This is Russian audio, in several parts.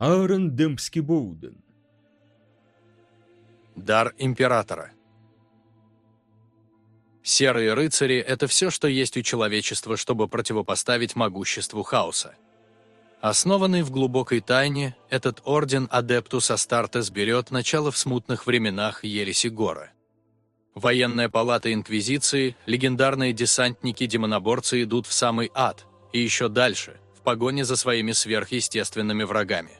Аарон Демпский Боуден. Дар Императора Серые рыцари – это все, что есть у человечества, чтобы противопоставить могуществу хаоса. Основанный в глубокой тайне, этот орден Адептус Астартес берет начало в смутных временах Ереси Гора. Военная палата Инквизиции, легендарные десантники-демоноборцы идут в самый ад, и еще дальше, в погоне за своими сверхъестественными врагами.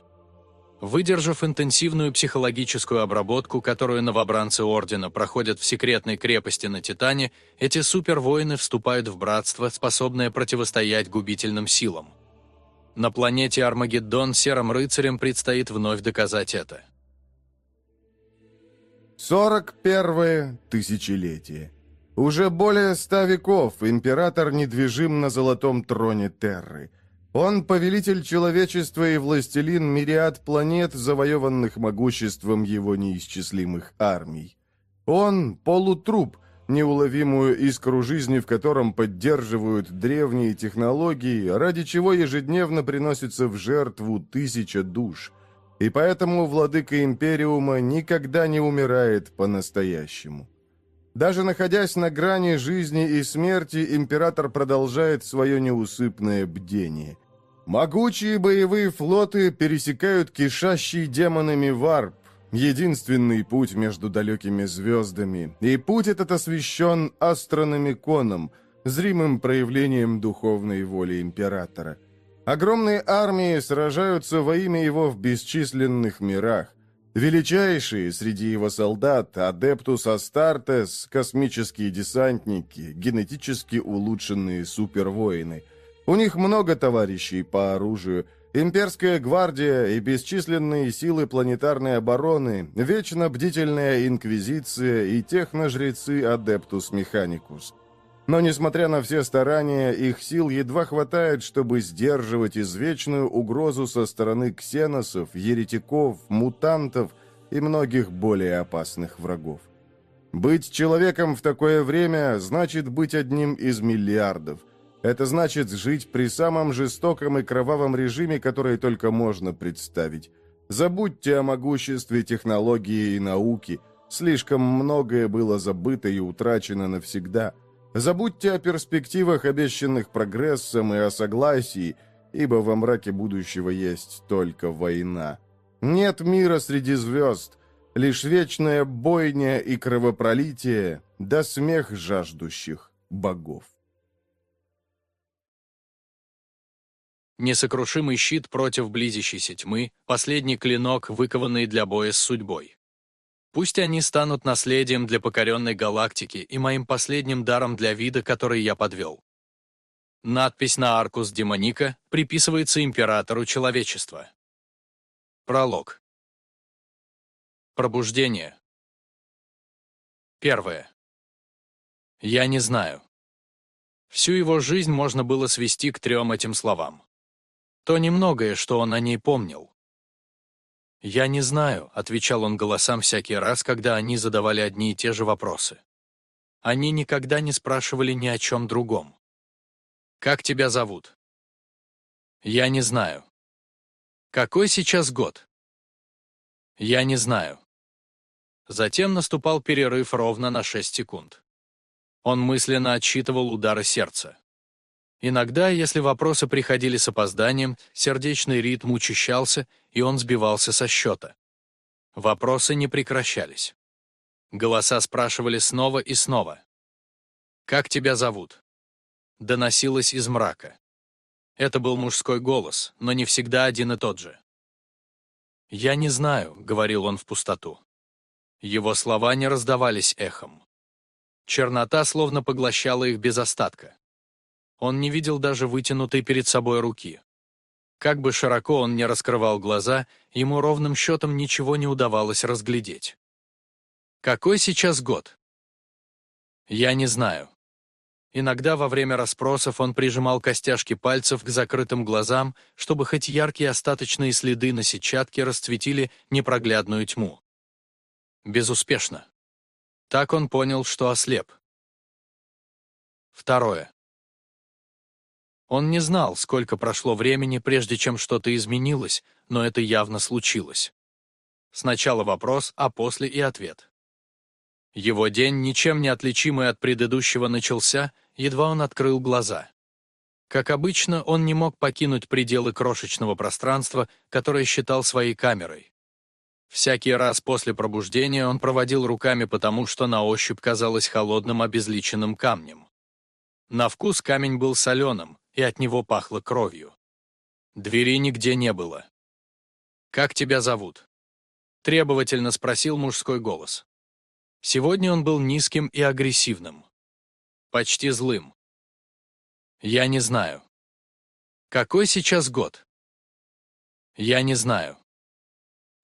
Выдержав интенсивную психологическую обработку, которую новобранцы Ордена проходят в секретной крепости на Титане, эти супервоины вступают в братство, способное противостоять губительным силам. На планете Армагеддон серым рыцарям предстоит вновь доказать это. 41 тысячелетие. Уже более ста веков император недвижим на золотом троне Терры – он повелитель человечества и властелин мириад планет, завоеванных могуществом его неисчислимых армий. Он — полутруп, неуловимую искру жизни, в котором поддерживают древние технологии, ради чего ежедневно приносится в жертву тысяча душ. И поэтому владыка Империума никогда не умирает по-настоящему. Даже находясь на грани жизни и смерти, император продолжает свое неусыпное бдение. Могучие боевые флоты пересекают кишащий демонами варп, единственный путь между далекими звездами, и путь этот освящен астрономиконом, зримым проявлением духовной воли императора. Огромные армии сражаются во имя его в бесчисленных мирах. Величайшие среди его солдат – Адептус Астартес, космические десантники, генетически улучшенные супервоины. У них много товарищей по оружию, имперская гвардия и бесчисленные силы планетарной обороны, вечно бдительная инквизиция и техножрецы Адептус Механикус. Но, несмотря на все старания, их сил едва хватает, чтобы сдерживать извечную угрозу со стороны ксеносов, еретиков, мутантов и многих более опасных врагов. Быть человеком в такое время значит быть одним из миллиардов. Это значит жить при самом жестоком и кровавом режиме, который только можно представить. Забудьте о могуществе технологии и науки. Слишком многое было забыто и утрачено навсегда – Забудьте о перспективах, обещанных прогрессом, и о согласии, ибо во мраке будущего есть только война. Нет мира среди звезд, лишь вечная бойня и кровопролитие, да смех жаждущих богов. Несокрушимый щит против близящейся тьмы, последний клинок, выкованный для боя с судьбой. Пусть они станут наследием для покоренной галактики и моим последним даром для вида, который я подвел. Надпись на Аркус Демоника приписывается императору человечества. Пролог. Пробуждение. Первое. Я не знаю. Всю его жизнь можно было свести к трем этим словам. То немногое, что он о ней помнил. «Я не знаю», — отвечал он голосам всякий раз, когда они задавали одни и те же вопросы. Они никогда не спрашивали ни о чем другом. «Как тебя зовут?» «Я не знаю». «Какой сейчас год?» «Я не знаю». Затем наступал перерыв ровно на 6 секунд. Он мысленно отсчитывал удары сердца. Иногда, если вопросы приходили с опозданием, сердечный ритм учащался, и он сбивался со счета. Вопросы не прекращались. Голоса спрашивали снова и снова. «Как тебя зовут?» Доносилось из мрака. Это был мужской голос, но не всегда один и тот же. «Я не знаю», — говорил он в пустоту. Его слова не раздавались эхом. Чернота словно поглощала их без остатка. Он не видел даже вытянутой перед собой руки. Как бы широко он ни раскрывал глаза, ему ровным счетом ничего не удавалось разглядеть. Какой сейчас год? Я не знаю. Иногда во время расспросов он прижимал костяшки пальцев к закрытым глазам, чтобы хоть яркие остаточные следы на сетчатке расцветили непроглядную тьму. Безуспешно. Так он понял, что ослеп. Второе. Он не знал, сколько прошло времени, прежде чем что-то изменилось, но это явно случилось. Сначала вопрос, а после и ответ. Его день, ничем не отличимый от предыдущего, начался, едва он открыл глаза. Как обычно, он не мог покинуть пределы крошечного пространства, которое считал своей камерой. Всякий раз после пробуждения он проводил руками потому, что на ощупь казалось холодным обезличенным камнем. На вкус камень был соленым, и от него пахло кровью. Двери нигде не было. «Как тебя зовут?» — требовательно спросил мужской голос. Сегодня он был низким и агрессивным. Почти злым. «Я не знаю». «Какой сейчас год?» «Я не знаю».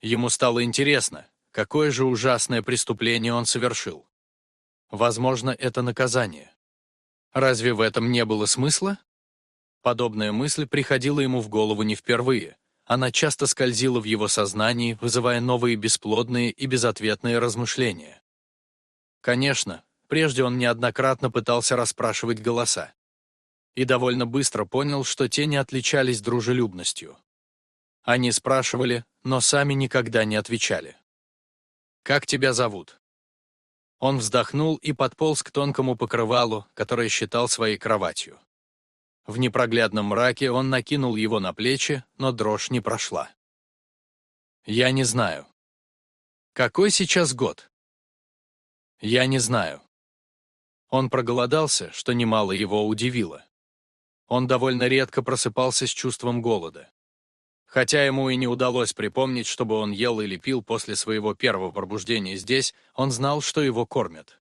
Ему стало интересно, какое же ужасное преступление он совершил. Возможно, это наказание. Разве в этом не было смысла? Подобная мысль приходила ему в голову не впервые. Она часто скользила в его сознании, вызывая новые бесплодные и безответные размышления. Конечно, прежде он неоднократно пытался расспрашивать голоса. И довольно быстро понял, что те не отличались дружелюбностью. Они спрашивали, но сами никогда не отвечали. «Как тебя зовут?» Он вздохнул и подполз к тонкому покрывалу, которое считал своей кроватью. В непроглядном мраке он накинул его на плечи, но дрожь не прошла. «Я не знаю». «Какой сейчас год?» «Я не знаю». Он проголодался, что немало его удивило. Он довольно редко просыпался с чувством голода. Хотя ему и не удалось припомнить, чтобы он ел или пил после своего первого пробуждения здесь, он знал, что его кормят.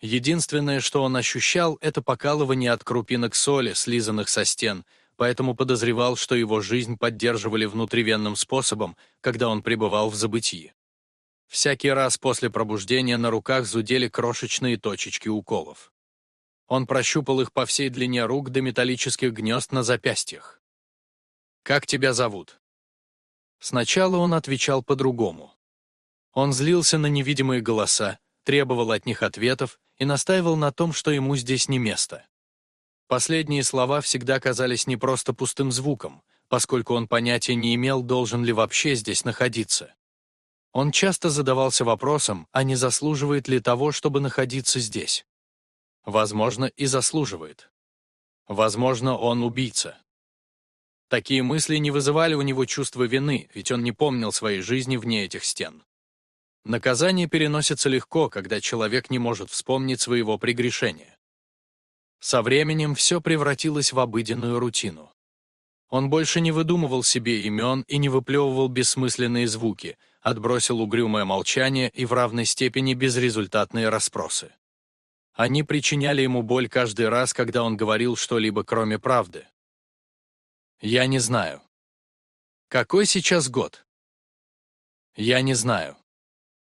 Единственное, что он ощущал, это покалывание от крупинок соли, слизанных со стен, поэтому подозревал, что его жизнь поддерживали внутривенным способом, когда он пребывал в забытии. Всякий раз после пробуждения на руках зудели крошечные точечки уколов. Он прощупал их по всей длине рук до металлических гнезд на запястьях. «Как тебя зовут?» Сначала он отвечал по-другому. Он злился на невидимые голоса, требовал от них ответов и настаивал на том, что ему здесь не место. Последние слова всегда казались не просто пустым звуком, поскольку он понятия не имел, должен ли вообще здесь находиться. Он часто задавался вопросом, а не заслуживает ли того, чтобы находиться здесь. Возможно, и заслуживает. Возможно, он убийца. Такие мысли не вызывали у него чувства вины, ведь он не помнил своей жизни вне этих стен. Наказание переносится легко, когда человек не может вспомнить своего прегрешения. Со временем все превратилось в обыденную рутину. Он больше не выдумывал себе имен и не выплевывал бессмысленные звуки, отбросил угрюмое молчание и в равной степени безрезультатные расспросы. Они причиняли ему боль каждый раз, когда он говорил что-либо кроме правды. «Я не знаю». «Какой сейчас год?» «Я не знаю».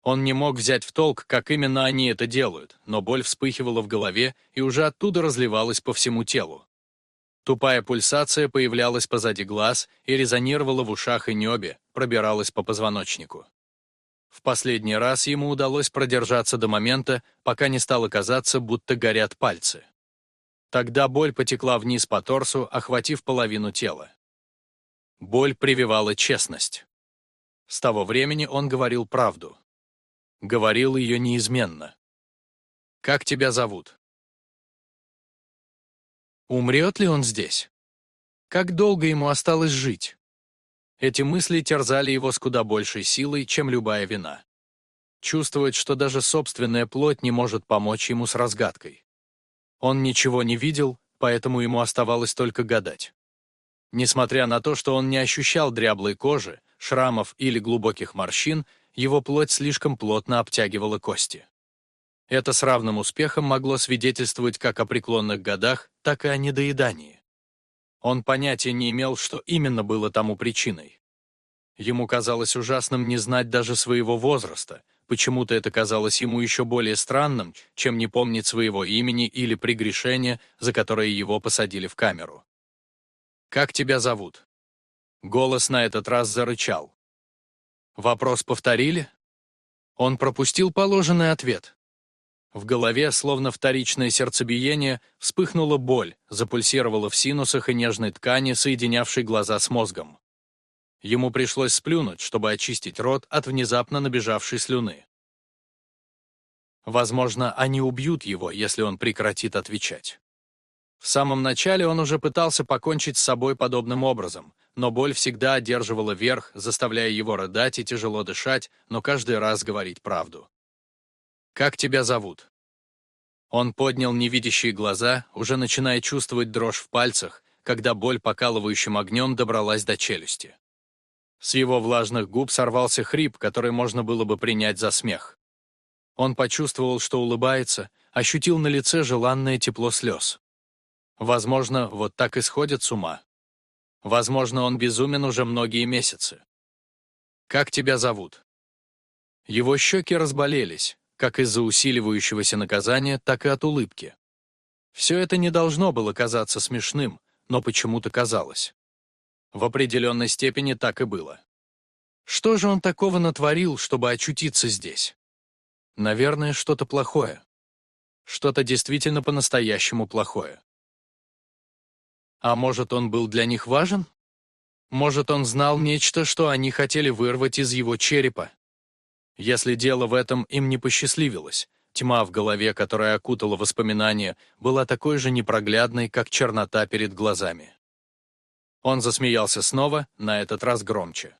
Он не мог взять в толк, как именно они это делают, но боль вспыхивала в голове и уже оттуда разливалась по всему телу. Тупая пульсация появлялась позади глаз и резонировала в ушах и небе, пробиралась по позвоночнику. В последний раз ему удалось продержаться до момента, пока не стало казаться, будто горят пальцы. Тогда боль потекла вниз по торсу, охватив половину тела. Боль прививала честность. С того времени он говорил правду. Говорил ее неизменно. «Как тебя зовут?» Умрет ли он здесь? Как долго ему осталось жить? Эти мысли терзали его с куда большей силой, чем любая вина. Чувствовать, что даже собственная плоть не может помочь ему с разгадкой. Он ничего не видел, поэтому ему оставалось только гадать. Несмотря на то, что он не ощущал дряблой кожи, шрамов или глубоких морщин, его плоть слишком плотно обтягивала кости. Это с равным успехом могло свидетельствовать как о преклонных годах, так и о недоедании. Он понятия не имел, что именно было тому причиной. Ему казалось ужасным не знать даже своего возраста, почему-то это казалось ему еще более странным, чем не помнить своего имени или прегрешения, за которое его посадили в камеру. «Как тебя зовут?» Голос на этот раз зарычал. Вопрос повторили? Он пропустил положенный ответ. В голове, словно вторичное сердцебиение, вспыхнула боль, запульсировала в синусах и нежной ткани, соединявшей глаза с мозгом. Ему пришлось сплюнуть, чтобы очистить рот от внезапно набежавшей слюны. Возможно, они убьют его, если он прекратит отвечать. В самом начале он уже пытался покончить с собой подобным образом, но боль всегда одерживала верх, заставляя его рыдать и тяжело дышать, но каждый раз говорить правду. «Как тебя зовут?» Он поднял невидящие глаза, уже начиная чувствовать дрожь в пальцах, когда боль покалывающим огнем добралась до челюсти. С его влажных губ сорвался хрип, который можно было бы принять за смех. Он почувствовал, что улыбается, ощутил на лице желанное тепло слез. Возможно, вот так и сходит с ума. Возможно, он безумен уже многие месяцы. «Как тебя зовут?» Его щеки разболелись, как из-за усиливающегося наказания, так и от улыбки. Все это не должно было казаться смешным, но почему-то казалось. В определенной степени так и было. Что же он такого натворил, чтобы очутиться здесь? Наверное, что-то плохое. Что-то действительно по-настоящему плохое. А может, он был для них важен? Может, он знал нечто, что они хотели вырвать из его черепа? Если дело в этом им не посчастливилось, тьма в голове, которая окутала воспоминания, была такой же непроглядной, как чернота перед глазами. Он засмеялся снова, на этот раз громче.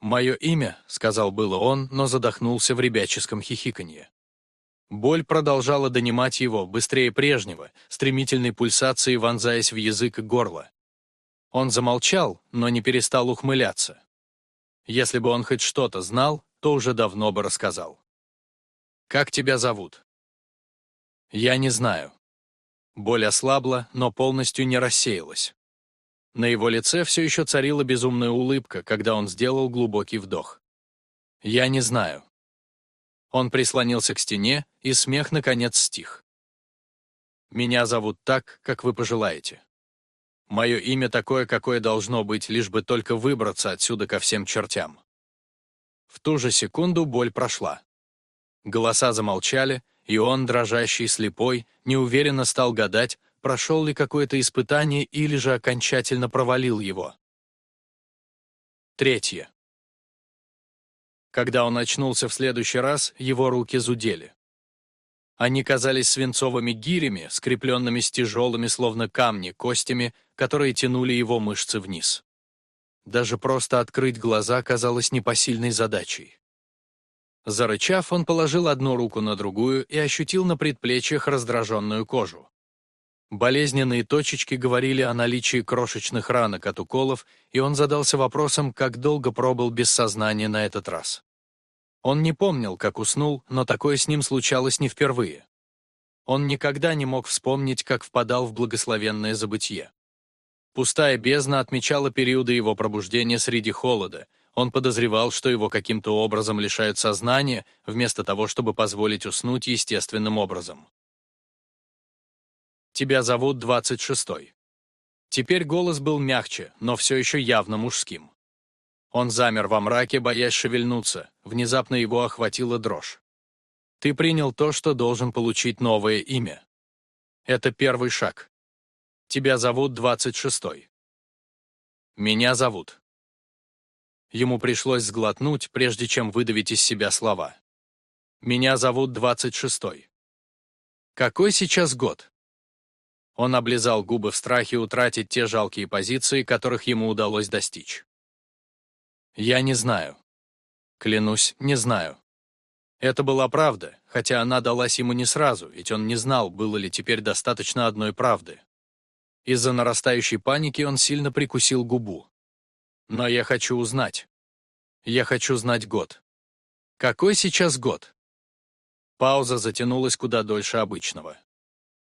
«Мое имя», — сказал было он, но задохнулся в ребяческом хихиканье. Боль продолжала донимать его, быстрее прежнего, стремительной пульсацией вонзаясь в язык и горло. Он замолчал, но не перестал ухмыляться. Если бы он хоть что-то знал, то уже давно бы рассказал. «Как тебя зовут?» «Я не знаю». Боль ослабла, но полностью не рассеялась. На его лице все еще царила безумная улыбка, когда он сделал глубокий вдох. «Я не знаю». Он прислонился к стене, и смех, наконец, стих. «Меня зовут так, как вы пожелаете. Мое имя такое, какое должно быть, лишь бы только выбраться отсюда ко всем чертям». В ту же секунду боль прошла. Голоса замолчали, и он, дрожащий, слепой, неуверенно стал гадать, прошел ли какое-то испытание или же окончательно провалил его. Третье. Когда он очнулся в следующий раз, его руки зудели. Они казались свинцовыми гирями, скрепленными с тяжелыми, словно камни, костями, которые тянули его мышцы вниз. Даже просто открыть глаза казалось непосильной задачей. Зарычав, он положил одну руку на другую и ощутил на предплечьях раздраженную кожу. Болезненные точечки говорили о наличии крошечных ранок от уколов, и он задался вопросом, как долго пробыл без сознания на этот раз. Он не помнил, как уснул, но такое с ним случалось не впервые. Он никогда не мог вспомнить, как впадал в благословенное забытье. Пустая бездна отмечала периоды его пробуждения среди холода. Он подозревал, что его каким-то образом лишают сознания, вместо того, чтобы позволить уснуть естественным образом. Тебя зовут 26-й». Теперь голос был мягче, но все еще явно мужским. Он замер во мраке, боясь шевельнуться, внезапно его охватила дрожь. Ты принял то, что должен получить новое имя. Это первый шаг. Тебя зовут 26-й. Меня зовут. Ему пришлось сглотнуть, прежде чем выдавить из себя слова. Меня зовут 26-й. Какой сейчас год? Он облизал губы в страхе утратить те жалкие позиции, которых ему удалось достичь. «Я не знаю. Клянусь, не знаю». Это была правда, хотя она далась ему не сразу, ведь он не знал, было ли теперь достаточно одной правды. Из-за нарастающей паники он сильно прикусил губу. «Но я хочу узнать. Я хочу знать год. Какой сейчас год?» Пауза затянулась куда дольше обычного.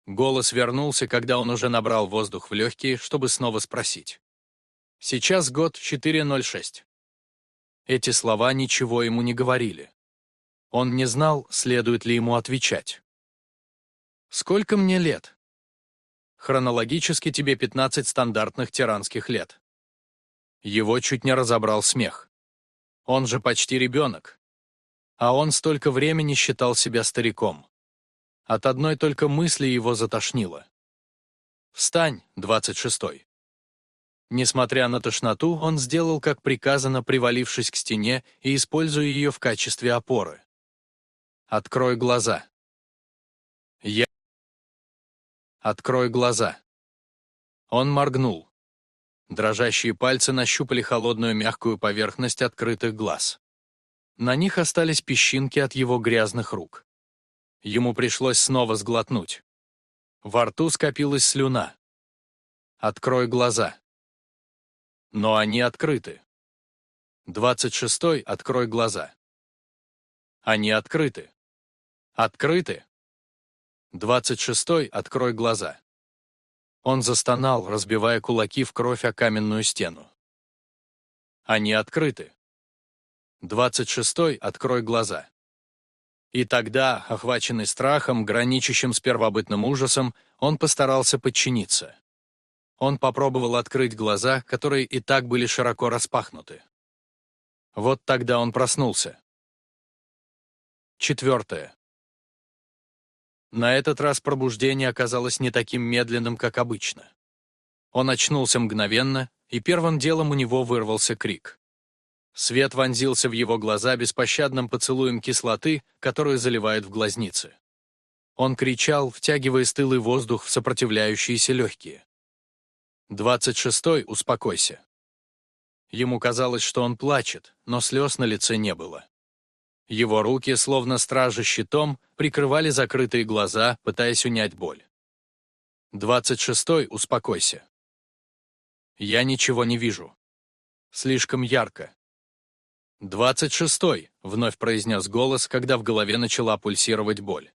Голос вернулся, когда он уже набрал воздух в легкие, чтобы снова спросить. Сейчас год 4.06. Эти слова ничего ему не говорили. Он не знал, следует ли ему отвечать. «Сколько мне лет?» «Хронологически тебе 15 стандартных тиранских лет». Его чуть не разобрал смех. Он же почти ребенок. А он столько времени считал себя стариком. От одной только мысли его затошнило. «Встань, двадцать шестой». Несмотря на тошноту, он сделал, как приказано, привалившись к стене и используя ее в качестве опоры. «Открой глаза». «Я...» «Открой глаза». Он моргнул. Дрожащие пальцы нащупали холодную мягкую поверхность открытых глаз. На них остались песчинки от его грязных рук. Ему пришлось снова сглотнуть. Во рту скопилась слюна. «Открой глаза». Но они открыты. Двадцать шестой «Открой глаза». Они открыты. Открыты. Двадцать шестой «Открой глаза». Он застонал, разбивая кулаки в кровь о каменную стену. Они открыты. Двадцать шестой «Открой глаза». И тогда, охваченный страхом, граничащим с первобытным ужасом, он постарался подчиниться. Он попробовал открыть глаза, которые и так были широко распахнуты. Вот тогда он проснулся. Четвертое. На этот раз пробуждение оказалось не таким медленным, как обычно. Он очнулся мгновенно, и первым делом у него вырвался крик. Свет вонзился в его глаза беспощадным поцелуем кислоты, которую заливают в глазницы. Он кричал, втягивая стылый воздух в сопротивляющиеся легкие. «Двадцать шестой, успокойся». Ему казалось, что он плачет, но слез на лице не было. Его руки, словно стражи щитом, прикрывали закрытые глаза, пытаясь унять боль. «Двадцать шестой, успокойся». «Я ничего не вижу. Слишком ярко». «Двадцать шестой», — вновь произнес голос, когда в голове начала пульсировать боль.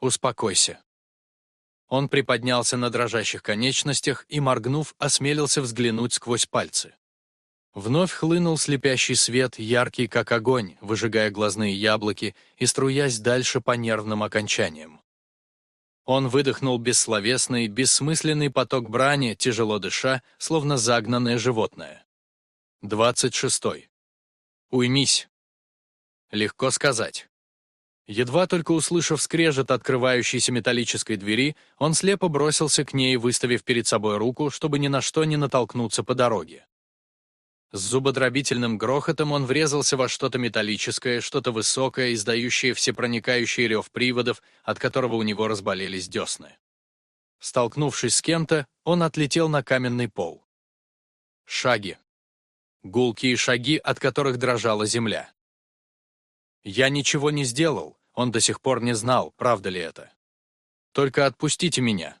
«Успокойся». Он приподнялся на дрожащих конечностях и, моргнув, осмелился взглянуть сквозь пальцы. Вновь хлынул слепящий свет, яркий как огонь, выжигая глазные яблоки и струясь дальше по нервным окончаниям. Он выдохнул бессловесный, бессмысленный поток брани, тяжело дыша, словно загнанное животное. Двадцать шестой. Уймись. Легко сказать. Едва только услышав скрежет открывающейся металлической двери, он слепо бросился к ней, выставив перед собой руку, чтобы ни на что не натолкнуться по дороге. С зубодробительным грохотом он врезался во что-то металлическое, что-то высокое, издающее всепроникающий рев приводов, от которого у него разболелись десны. Столкнувшись с кем-то, он отлетел на каменный пол. Шаги. Гулкие шаги, от которых дрожала земля. Я ничего не сделал, он до сих пор не знал, правда ли это. Только отпустите меня.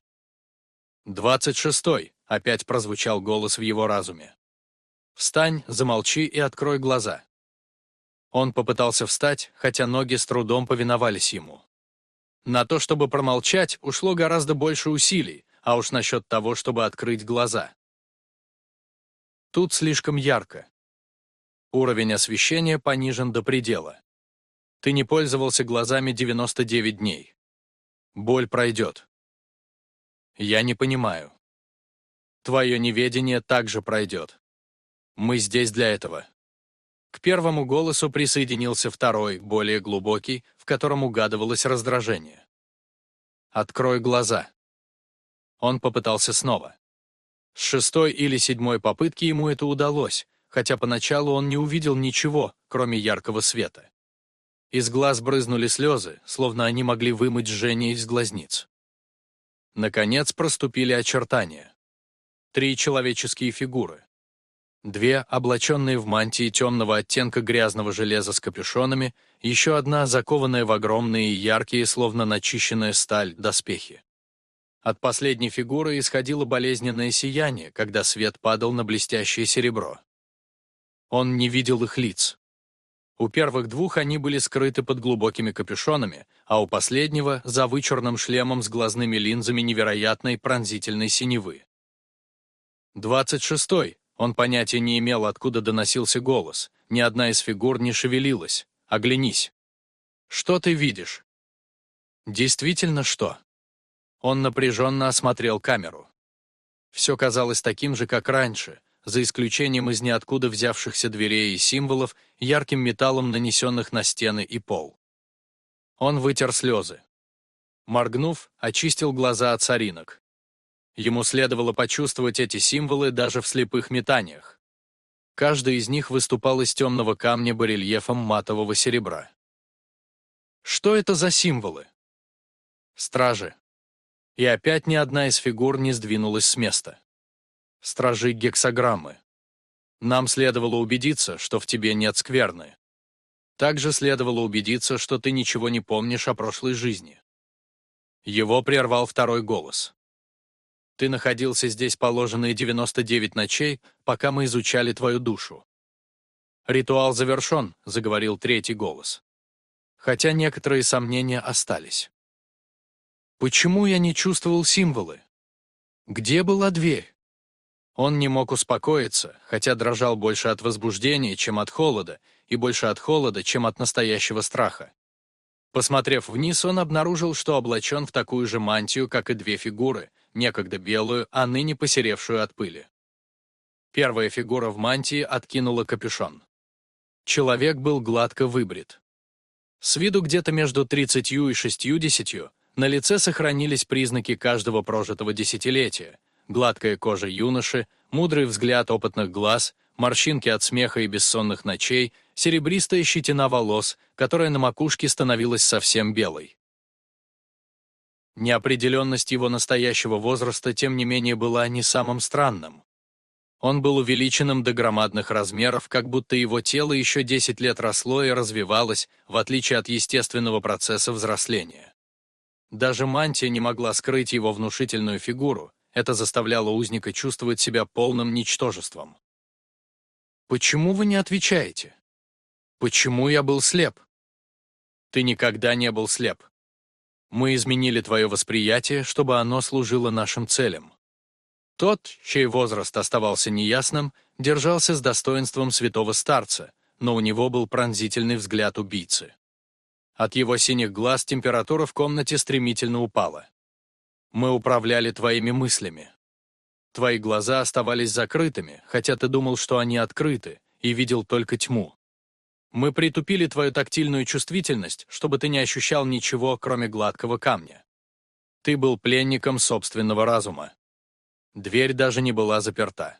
«Двадцать шестой», — опять прозвучал голос в его разуме. «Встань, замолчи и открой глаза». Он попытался встать, хотя ноги с трудом повиновались ему. На то, чтобы промолчать, ушло гораздо больше усилий, а уж насчет того, чтобы открыть глаза. Тут слишком ярко. Уровень освещения понижен до предела. Ты не пользовался глазами 99 дней. Боль пройдет. Я не понимаю. Твое неведение также пройдет. Мы здесь для этого. К первому голосу присоединился второй, более глубокий, в котором угадывалось раздражение. «Открой глаза». Он попытался снова. С шестой или седьмой попытки ему это удалось, хотя поначалу он не увидел ничего, кроме яркого света. Из глаз брызнули слезы, словно они могли вымыть жжение из глазниц. Наконец проступили очертания. Три человеческие фигуры. Две, облаченные в мантии темного оттенка грязного железа с капюшонами, еще одна, закованная в огромные яркие, словно начищенная сталь, доспехи. От последней фигуры исходило болезненное сияние, когда свет падал на блестящее серебро. Он не видел их лиц. У первых двух они были скрыты под глубокими капюшонами, а у последнего — за вычурным шлемом с глазными линзами невероятной пронзительной синевы. Двадцать шестой. Он понятия не имел, откуда доносился голос. Ни одна из фигур не шевелилась. Оглянись. Что ты видишь? Действительно что? Он напряженно осмотрел камеру. Все казалось таким же, как раньше, за исключением из ниоткуда взявшихся дверей и символов, ярким металлом нанесенных на стены и пол. Он вытер слезы. Моргнув, очистил глаза от соринок. Ему следовало почувствовать эти символы даже в слепых метаниях. Каждый из них выступал из темного камня барельефом матового серебра. Что это за символы? Стражи. И опять ни одна из фигур не сдвинулась с места. Стражи гексограммы. Нам следовало убедиться, что в тебе нет скверны. Также следовало убедиться, что ты ничего не помнишь о прошлой жизни. Его прервал второй голос. Ты находился здесь положенные 99 ночей, пока мы изучали твою душу. «Ритуал завершен», — заговорил третий голос. Хотя некоторые сомнения остались. Почему я не чувствовал символы? Где была дверь? Он не мог успокоиться, хотя дрожал больше от возбуждения, чем от холода, и больше от холода, чем от настоящего страха. Посмотрев вниз, он обнаружил, что облачен в такую же мантию, как и две фигуры, некогда белую, а ныне посеревшую от пыли. Первая фигура в мантии откинула капюшон. Человек был гладко выбрит. С виду где-то между 30 и 60 на лице сохранились признаки каждого прожитого десятилетия. Гладкая кожа юноши, мудрый взгляд опытных глаз, морщинки от смеха и бессонных ночей, серебристая щетина волос, которая на макушке становилась совсем белой. Неопределенность его настоящего возраста, тем не менее, была не самым странным. Он был увеличенным до громадных размеров, как будто его тело еще 10 лет росло и развивалось, в отличие от естественного процесса взросления. Даже мантия не могла скрыть его внушительную фигуру, это заставляло узника чувствовать себя полным ничтожеством. «Почему вы не отвечаете? Почему я был слеп?» «Ты никогда не был слеп. Мы изменили твое восприятие, чтобы оно служило нашим целям. Тот, чей возраст оставался неясным, держался с достоинством святого старца, но у него был пронзительный взгляд убийцы. От его синих глаз температура в комнате стремительно упала. Мы управляли твоими мыслями. Твои глаза оставались закрытыми, хотя ты думал, что они открыты, и видел только тьму. Мы притупили твою тактильную чувствительность, чтобы ты не ощущал ничего, кроме гладкого камня. Ты был пленником собственного разума. Дверь даже не была заперта.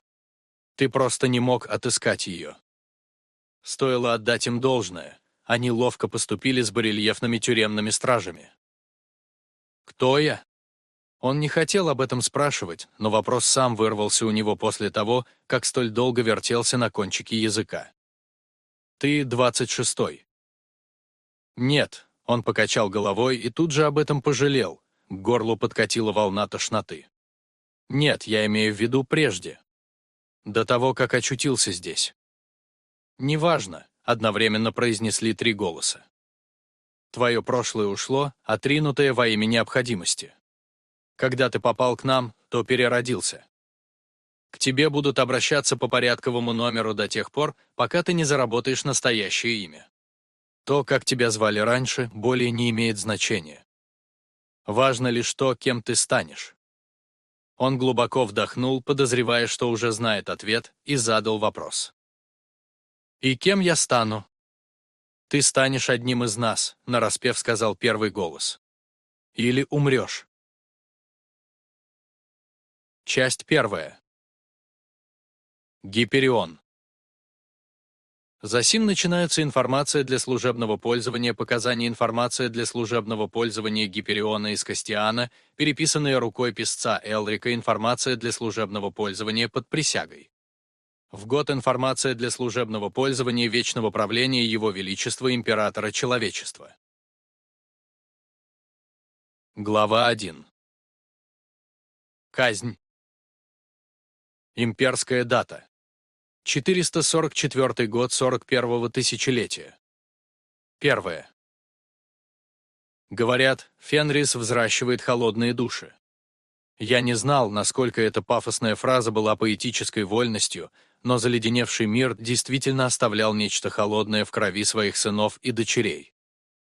Ты просто не мог отыскать ее. Стоило отдать им должное. Они ловко поступили с барельефными тюремными стражами. Кто я? Он не хотел об этом спрашивать, но вопрос сам вырвался у него после того, как столь долго вертелся на кончике языка. «Ты двадцать шестой». «Нет», — он покачал головой и тут же об этом пожалел, к горлу подкатила волна тошноты. «Нет, я имею в виду прежде. До того, как очутился здесь». «Неважно», — одновременно произнесли три голоса. «Твое прошлое ушло, отринутое во имя необходимости. Когда ты попал к нам, то переродился. К тебе будут обращаться по порядковому номеру до тех пор, пока ты не заработаешь настоящее имя. То, как тебя звали раньше, более не имеет значения. Важно лишь то, кем ты станешь. Он глубоко вдохнул, подозревая, что уже знает ответ, и задал вопрос. «И кем я стану?» «Ты станешь одним из нас», — нараспев сказал первый голос. «Или умрешь». Часть первая. Гиперион. Засим начинается информация для служебного пользования, показания информация для служебного пользования Гипериона из Кастиана, переписанная рукой писца Элрика информация для служебного пользования под присягой. В год информация для служебного пользования Вечного правления Его Величества Императора Человечества. Глава 1. Казнь. Имперская дата. 444 год 41-го тысячелетия. Первое. Говорят, Фенрис взращивает холодные души. Я не знал, насколько эта пафосная фраза была поэтической вольностью, но заледеневший мир действительно оставлял нечто холодное в крови своих сынов и дочерей.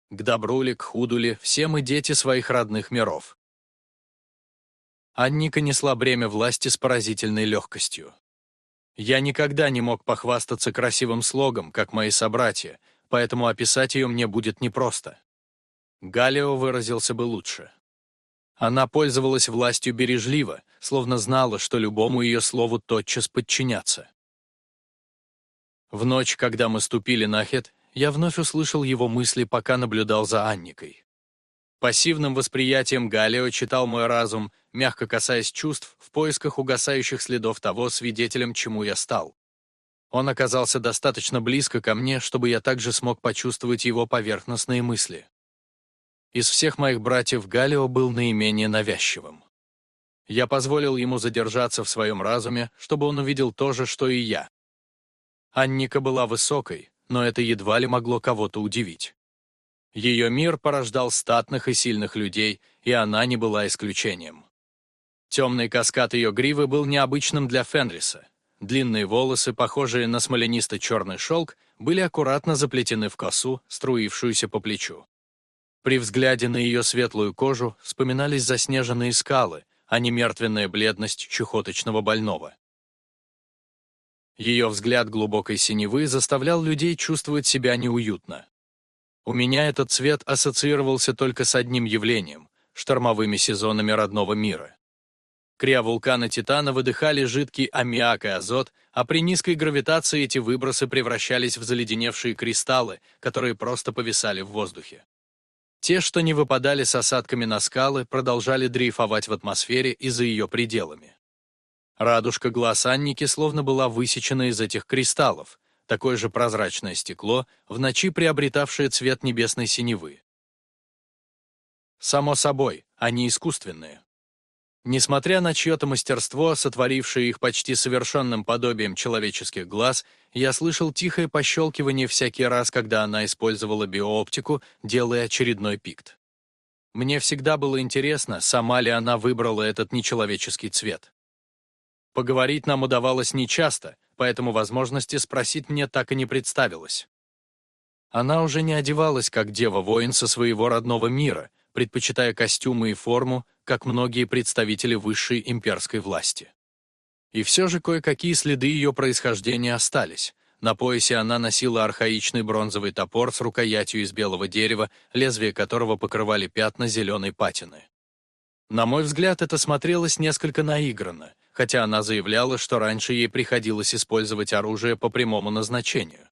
К добру ли, к худу ли, все мы дети своих родных миров. Анника несла бремя власти с поразительной легкостью. Я никогда не мог похвастаться красивым слогом, как мои собратья, поэтому описать ее мне будет непросто. Галио выразился бы лучше. Она пользовалась властью бережливо, словно знала, что любому ее слову тотчас подчинятся. В ночь, когда мы ступили на Хет, я вновь услышал его мысли, пока наблюдал за Анникой. Пассивным восприятием Галио читал мой разум, мягко касаясь чувств, в поисках угасающих следов того, свидетелем чему я стал. Он оказался достаточно близко ко мне, чтобы я также смог почувствовать его поверхностные мысли. Из всех моих братьев Галио был наименее навязчивым. Я позволил ему задержаться в своем разуме, чтобы он увидел то же, что и я. Анника была высокой, но это едва ли могло кого-то удивить. Ее мир порождал статных и сильных людей, и она не была исключением. Темный каскад ее гривы был необычным для Фенриса. Длинные волосы, похожие на смоленисто-черный шелк, были аккуратно заплетены в косу, струившуюся по плечу. При взгляде на ее светлую кожу вспоминались заснеженные скалы, а не мертвенная бледность чехоточного больного. Ее взгляд глубокой синевы заставлял людей чувствовать себя неуютно. У меня этот цвет ассоциировался только с одним явлением — штормовыми сезонами родного мира. Криовулканы Титана выдыхали жидкий аммиак и азот, а при низкой гравитации эти выбросы превращались в заледеневшие кристаллы, которые просто повисали в воздухе. Те, что не выпадали с осадками на скалы, продолжали дрейфовать в атмосфере и за ее пределами. Радужка глаз Анники словно была высечена из этих кристаллов, такое же прозрачное стекло, в ночи приобретавшее цвет небесной синевы. Само собой, они искусственные. Несмотря на чье-то мастерство, сотворившее их почти совершенным подобием человеческих глаз, я слышал тихое пощелкивание всякий раз, когда она использовала биооптику, делая очередной пикт. Мне всегда было интересно, сама ли она выбрала этот нечеловеческий цвет. Поговорить нам удавалось нечасто, поэтому возможности спросить мне так и не представилось. Она уже не одевалась как дева-воин со своего родного мира, предпочитая костюмы и форму, как многие представители высшей имперской власти. И все же кое-какие следы ее происхождения остались. На поясе она носила архаичный бронзовый топор с рукоятью из белого дерева, лезвие которого покрывали пятна зеленой патины. На мой взгляд, это смотрелось несколько наигранно, хотя она заявляла, что раньше ей приходилось использовать оружие по прямому назначению.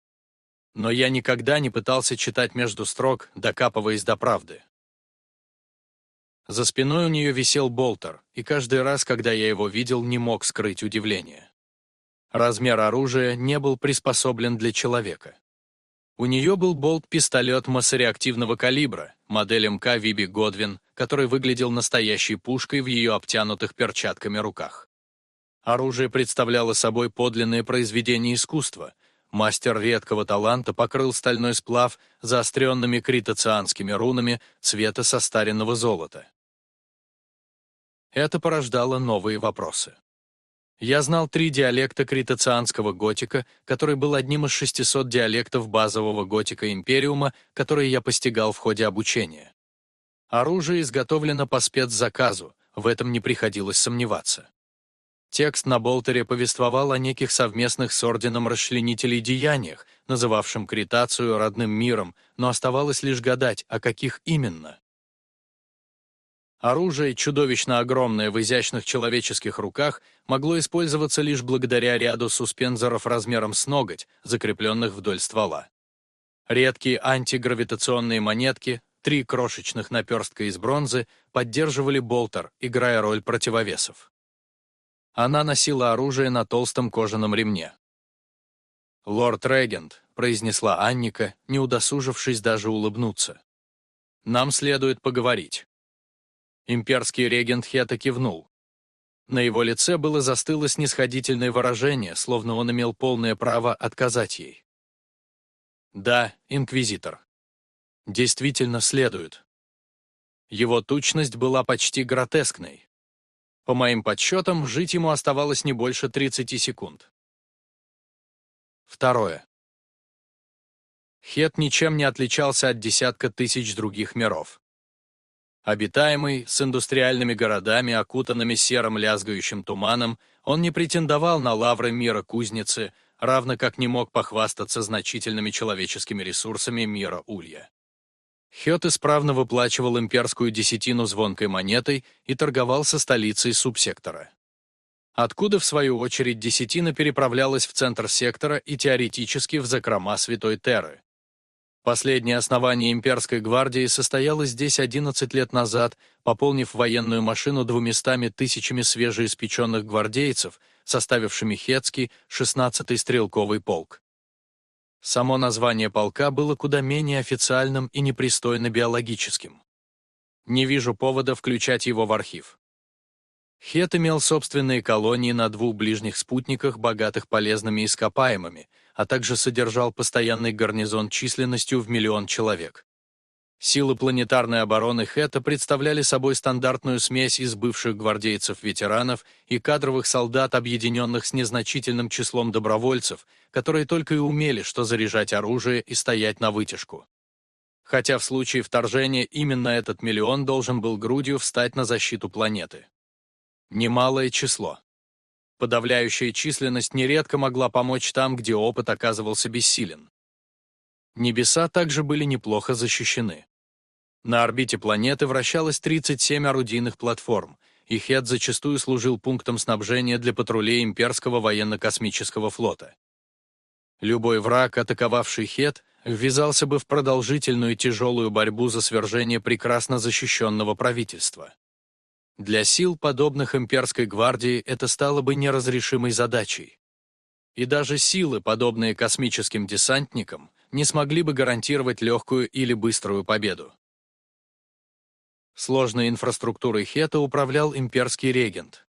Но я никогда не пытался читать между строк, докапываясь до правды. За спиной у нее висел болтер, и каждый раз, когда я его видел, не мог скрыть удивление. Размер оружия не был приспособлен для человека. У нее был болт-пистолет массореактивного калибра, модель МК Виби Годвин, который выглядел настоящей пушкой в ее обтянутых перчатками руках. Оружие представляло собой подлинное произведение искусства. Мастер редкого таланта покрыл стальной сплав заостренными критоцианскими рунами цвета состаренного золота. Это порождало новые вопросы. Я знал три диалекта критоцианского готика, который был одним из 600 диалектов базового готика Империума, которые я постигал в ходе обучения. Оружие изготовлено по спецзаказу, в этом не приходилось сомневаться. Текст на болтере повествовал о неких совместных с Орденом Расчленителей деяниях, называвшим критацию родным миром, но оставалось лишь гадать, о каких именно. Оружие, чудовищно огромное в изящных человеческих руках, могло использоваться лишь благодаря ряду суспензоров размером с ноготь, закрепленных вдоль ствола. Редкие антигравитационные монетки, три крошечных наперстка из бронзы, поддерживали болтер, играя роль противовесов. Она носила оружие на толстом кожаном ремне. «Лорд-регент», — произнесла Анника, не удосужившись даже улыбнуться. «Нам следует поговорить». Имперский регент Хета кивнул. На его лице было застыло снисходительное выражение, словно он имел полное право отказать ей. «Да, инквизитор. Действительно следует». Его тучность была почти гротескной. По моим подсчетам, жить ему оставалось не больше 30 секунд. Второе. Хет ничем не отличался от десятка тысяч других миров. Обитаемый, с индустриальными городами, окутанными серым лязгающим туманом, он не претендовал на лавры мира кузницы, равно как не мог похвастаться значительными человеческими ресурсами мира Улья. Хет исправно выплачивал имперскую десятину звонкой монетой и торговал со столицей субсектора. Откуда, в свою очередь, десятина переправлялась в центр сектора и теоретически в закрома Святой Терры. Последнее основание имперской гвардии состоялось здесь 11 лет назад, пополнив военную машину двумястами тысячами свежеиспеченных гвардейцев, составившими Хетский 16-й стрелковый полк. Само название полка было куда менее официальным и непристойно биологическим. Не вижу повода включать его в архив. Хет имел собственные колонии на двух ближних спутниках, богатых полезными ископаемыми, а также содержал постоянный гарнизон численностью в миллион человек. Силы планетарной обороны Хэта представляли собой стандартную смесь из бывших гвардейцев-ветеранов и кадровых солдат, объединенных с незначительным числом добровольцев, которые только и умели что заряжать оружие и стоять на вытяжку. Хотя в случае вторжения именно этот миллион должен был грудью встать на защиту планеты. Немалое число. Подавляющая численность нередко могла помочь там, где опыт оказывался бессилен. Небеса также были неплохо защищены. На орбите планеты вращалось 37 орудийных платформ, и Хед зачастую служил пунктом снабжения для патрулей имперского военно-космического флота. Любой враг, атаковавший Хед, ввязался бы в продолжительную тяжелую борьбу за свержение прекрасно защищенного правительства. Для сил, подобных имперской гвардии, это стало бы неразрешимой задачей. И даже силы, подобные космическим десантникам, не смогли бы гарантировать легкую или быструю победу. Сложной инфраструктурой Хета управлял имперский регент.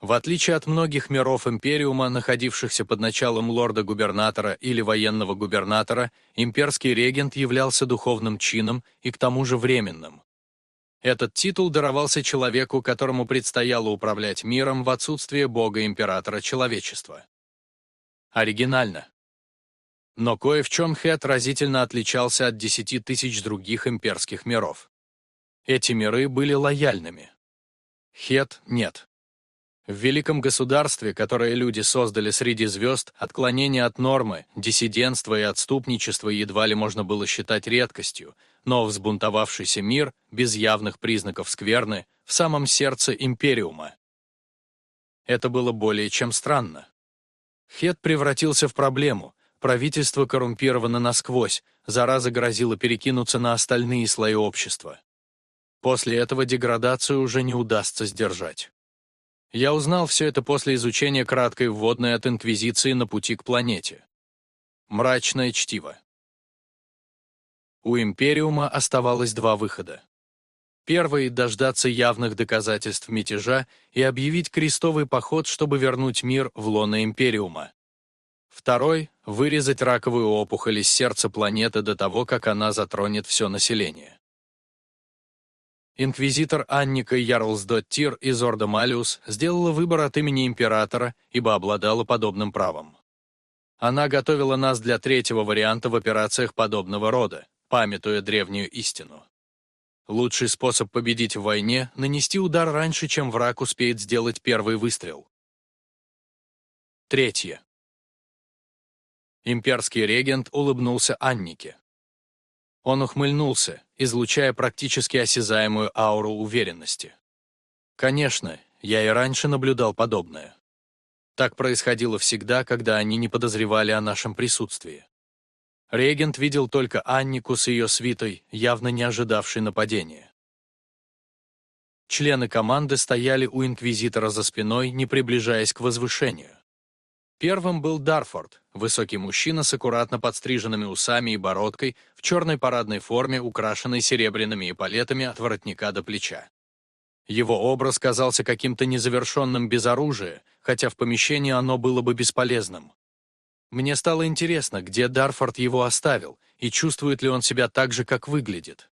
В отличие от многих миров Империума, находившихся под началом лорда-губернатора или военного губернатора, имперский регент являлся духовным чином и к тому же временным. Этот титул даровался человеку, которому предстояло управлять миром в отсутствие бога-императора человечества. Оригинально. Но кое в чем Хэт разительно отличался от десяти тысяч других имперских миров. Эти миры были лояльными. Хет — нет. В великом государстве, которое люди создали среди звезд, отклонение от нормы, диссидентство и отступничество едва ли можно было считать редкостью, но взбунтовавшийся мир, без явных признаков скверны, в самом сердце Империума. Это было более чем странно. Хет превратился в проблему, правительство коррумпировано насквозь, зараза грозила перекинуться на остальные слои общества. После этого деградацию уже не удастся сдержать. Я узнал все это после изучения краткой вводной от Инквизиции на пути к планете. Мрачное чтиво. У Империума оставалось два выхода. Первый — дождаться явных доказательств мятежа и объявить крестовый поход, чтобы вернуть мир в лоно Империума. Второй — вырезать раковую опухоль из сердца планеты до того, как она затронет все население. Инквизитор Анника Ярлсдоттир из Орда Малиус сделала выбор от имени императора, ибо обладала подобным правом. Она готовила нас для третьего варианта в операциях подобного рода, памятуя древнюю истину. Лучший способ победить в войне — нанести удар раньше, чем враг успеет сделать первый выстрел. Третье. Имперский регент улыбнулся Аннике. Он ухмыльнулся, излучая практически осязаемую ауру уверенности. Конечно, я и раньше наблюдал подобное. Так происходило всегда, когда они не подозревали о нашем присутствии. Регент видел только Аннику с ее свитой, явно не ожидавшей нападения. Члены команды стояли у Инквизитора за спиной, не приближаясь к возвышению. Первым был Дарфорд, высокий мужчина с аккуратно подстриженными усами и бородкой, в черной парадной форме, украшенной серебряными эполетами от воротника до плеча. Его образ казался каким-то незавершенным без оружия, хотя в помещении оно было бы бесполезным. Мне стало интересно, где Дарфорд его оставил, и чувствует ли он себя так же, как выглядит.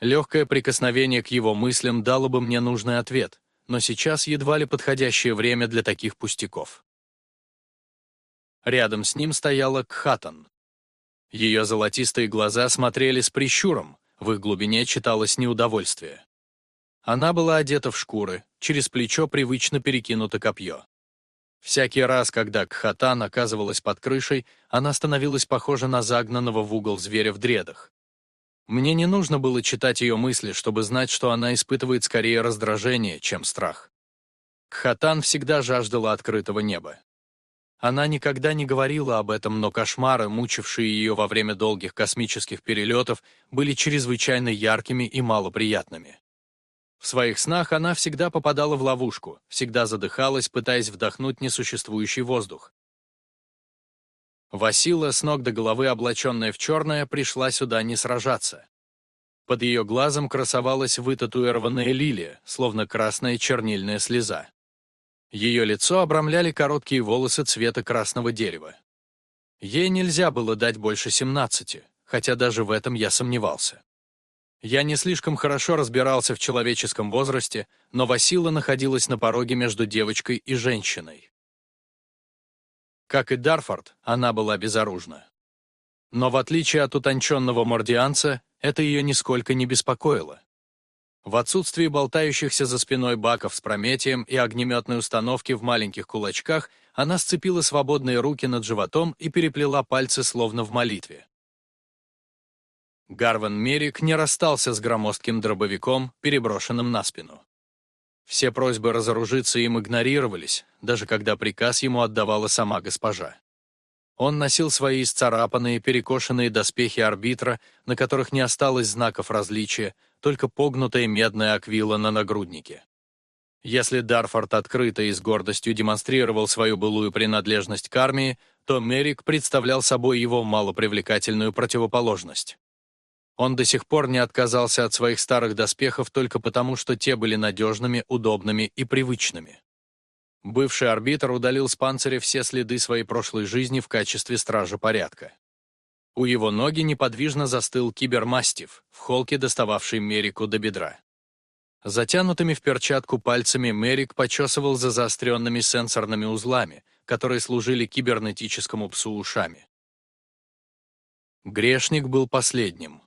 Легкое прикосновение к его мыслям дало бы мне нужный ответ, но сейчас едва ли подходящее время для таких пустяков. Рядом с ним стояла Кхатан. Ее золотистые глаза смотрели с прищуром, в их глубине читалось неудовольствие. Она была одета в шкуры, через плечо привычно перекинуто копье. Всякий раз, когда Кхатан оказывалась под крышей, она становилась похожа на загнанного в угол зверя в дредах. Мне не нужно было читать ее мысли, чтобы знать, что она испытывает скорее раздражение, чем страх. Кхатан всегда жаждала открытого неба. Она никогда не говорила об этом, но кошмары, мучившие ее во время долгих космических перелетов, были чрезвычайно яркими и малоприятными. В своих снах она всегда попадала в ловушку, всегда задыхалась, пытаясь вдохнуть несуществующий воздух. Васила, с ног до головы облаченная в черное, пришла сюда не сражаться. Под ее глазом красовалась вытатуированная лилия, словно красная чернильная слеза. Ее лицо обрамляли короткие волосы цвета красного дерева. Ей нельзя было дать больше 17, хотя даже в этом я сомневался. Я не слишком хорошо разбирался в человеческом возрасте, но Васила находилась на пороге между девочкой и женщиной. Как и Дарфорд, она была безоружна. Но в отличие от утонченного мордианца, это ее нисколько не беспокоило. В отсутствии болтающихся за спиной баков с прометием и огнеметной установки в маленьких кулачках, она сцепила свободные руки над животом и переплела пальцы словно в молитве. Гарван Мерик не расстался с громоздким дробовиком, переброшенным на спину. Все просьбы разоружиться им игнорировались, даже когда приказ ему отдавала сама госпожа. Он носил свои исцарапанные, перекошенные доспехи арбитра, на которых не осталось знаков различия, только погнутая медная аквила на нагруднике. Если Дарфорд открыто и с гордостью демонстрировал свою былую принадлежность к армии, то Мерик представлял собой его малопривлекательную противоположность. Он до сих пор не отказался от своих старых доспехов только потому, что те были надежными, удобными и привычными. Бывший арбитр удалил с панциря все следы своей прошлой жизни в качестве стража порядка. У его ноги неподвижно застыл кибермастив, в холке достававший Мерику до бедра. Затянутыми в перчатку пальцами Мерик почесывал за заостренными сенсорными узлами, которые служили кибернетическому псу ушами. Грешник был последним.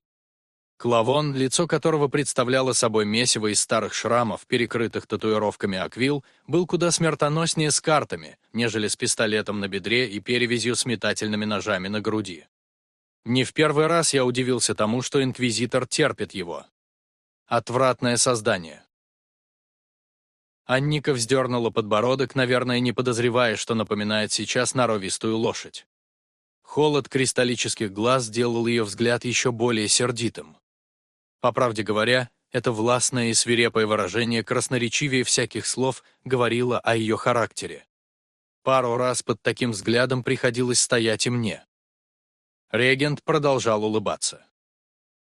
Клавон, лицо которого представляло собой месиво из старых шрамов, перекрытых татуировками аквил, был куда смертоноснее с картами, нежели с пистолетом на бедре и перевязью с метательными ножами на груди. Не в первый раз я удивился тому, что инквизитор терпит его. Отвратное создание. Анника вздернула подбородок, наверное, не подозревая, что напоминает сейчас норовистую лошадь. Холод кристаллических глаз сделал ее взгляд еще более сердитым. По правде говоря, это властное и свирепое выражение красноречивее всяких слов говорило о ее характере. Пару раз под таким взглядом приходилось стоять и мне. Регент продолжал улыбаться.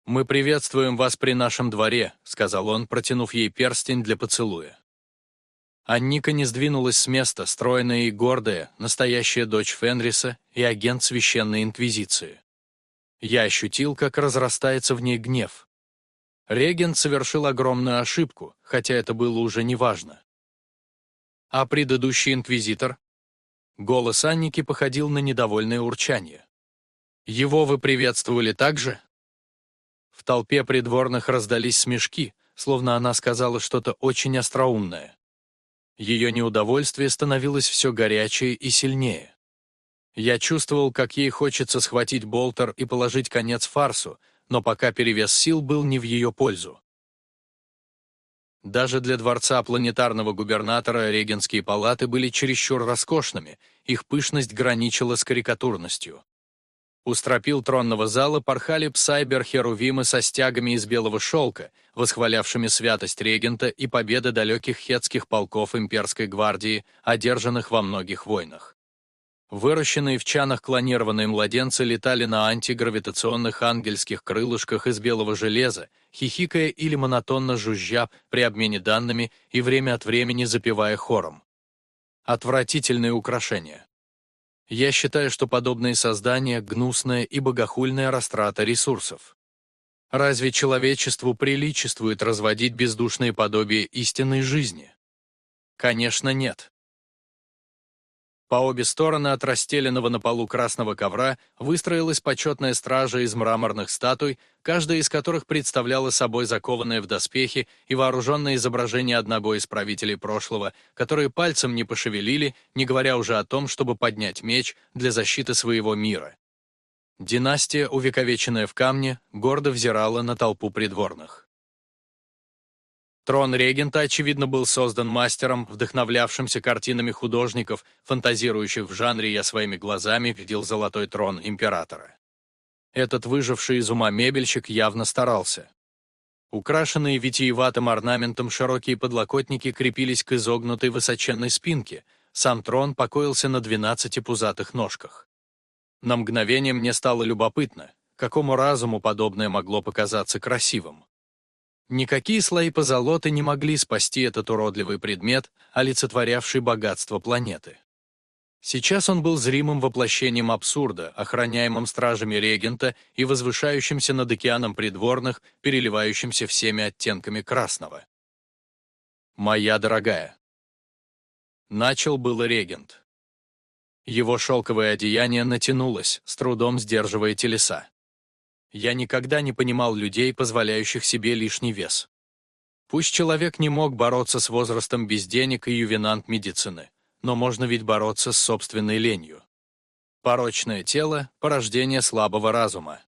«Мы приветствуем вас при нашем дворе», — сказал он, протянув ей перстень для поцелуя. Анника не сдвинулась с места, стройная и гордая, настоящая дочь Фенриса и агент Священной Инквизиции. Я ощутил, как разрастается в ней гнев. Регент совершил огромную ошибку, хотя это было уже неважно. А предыдущий инквизитор? Голос Анники походил на недовольное урчание. Его вы приветствовали также? В толпе придворных раздались смешки, словно она сказала что-то очень остроумное. Ее неудовольствие становилось все горячее и сильнее. Я чувствовал, как ей хочется схватить болтер и положить конец фарсу, но пока перевес сил был не в ее пользу. Даже для дворца планетарного губернатора регенские палаты были чересчур роскошными, их пышность граничила с карикатурностью. У стропил тронного зала порхали псайбер-херувимы со стягами из белого шелка, восхвалявшими святость регента и победы далеких хетских полков имперской гвардии, одержанных во многих войнах. Выращенные в чанах клонированные младенцы летали на антигравитационных ангельских крылышках из белого железа, хихикая или монотонно жужжа при обмене данными и время от времени запевая хором. Отвратительные украшения. Я считаю, что подобные создания – гнусная и богохульная растрата ресурсов. Разве человечеству приличествует разводить бездушные подобия истинной жизни? Конечно, нет. По обе стороны от расстеленного на полу красного ковра выстроилась почетная стража из мраморных статуй, каждая из которых представляла собой закованное в доспехи и вооруженное изображение одного из правителей прошлого, которые пальцем не пошевелили, не говоря уже о том, чтобы поднять меч для защиты своего мира. Династия, увековеченная в камне, гордо взирала на толпу придворных. Трон регента, очевидно, был создан мастером, вдохновлявшимся картинами художников, фантазирующих в жанре «Я своими глазами видел золотой трон императора». Этот выживший из ума мебельщик явно старался. Украшенные витиеватым орнаментом широкие подлокотники крепились к изогнутой высоченной спинке, сам трон покоился на двенадцати пузатых ножках. На мгновение мне стало любопытно, какому разуму подобное могло показаться красивым. Никакие слои позолоты не могли спасти этот уродливый предмет, олицетворявший богатство планеты. Сейчас он был зримым воплощением абсурда, охраняемым стражами регента и возвышающимся над океаном придворных, переливающимся всеми оттенками красного. «Моя дорогая». Начал было регент. Его шелковое одеяние натянулось, с трудом сдерживая телеса. Я никогда не понимал людей, позволяющих себе лишний вес. Пусть человек не мог бороться с возрастом без денег и ювенант медицины, но можно ведь бороться с собственной ленью. Порочное тело – порождение слабого разума.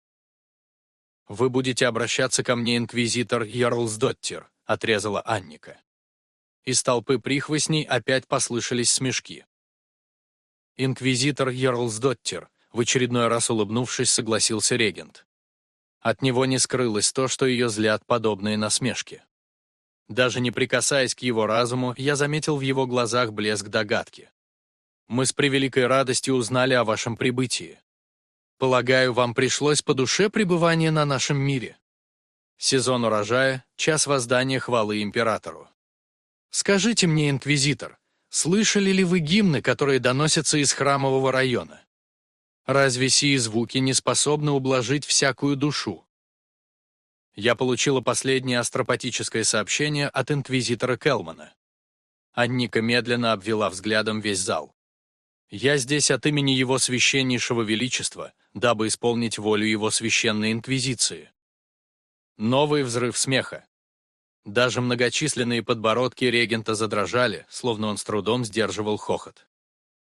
«Вы будете обращаться ко мне, инквизитор Ярлсдоттер», – отрезала Анника. Из толпы прихвостней опять послышались смешки. «Инквизитор Ярлсдоттер», – в очередной раз улыбнувшись, согласился регент. От него не скрылось то, что ее злят подобные насмешки. Даже не прикасаясь к его разуму, я заметил в его глазах блеск догадки. «Мы с превеликой радостью узнали о вашем прибытии. Полагаю, вам пришлось по душе пребывание на нашем мире. Сезон урожая, час воздания хвалы императору. Скажите мне, инквизитор, слышали ли вы гимны, которые доносятся из храмового района? Разве сии звуки не способны ублажить всякую душу? я получила последнее астропатическое сообщение от инквизитора Келмана. Анника медленно обвела взглядом весь зал. «Я здесь от имени его священнейшего величества, дабы исполнить волю его священной инквизиции». Новый взрыв смеха. Даже многочисленные подбородки регента задрожали, словно он с трудом сдерживал хохот.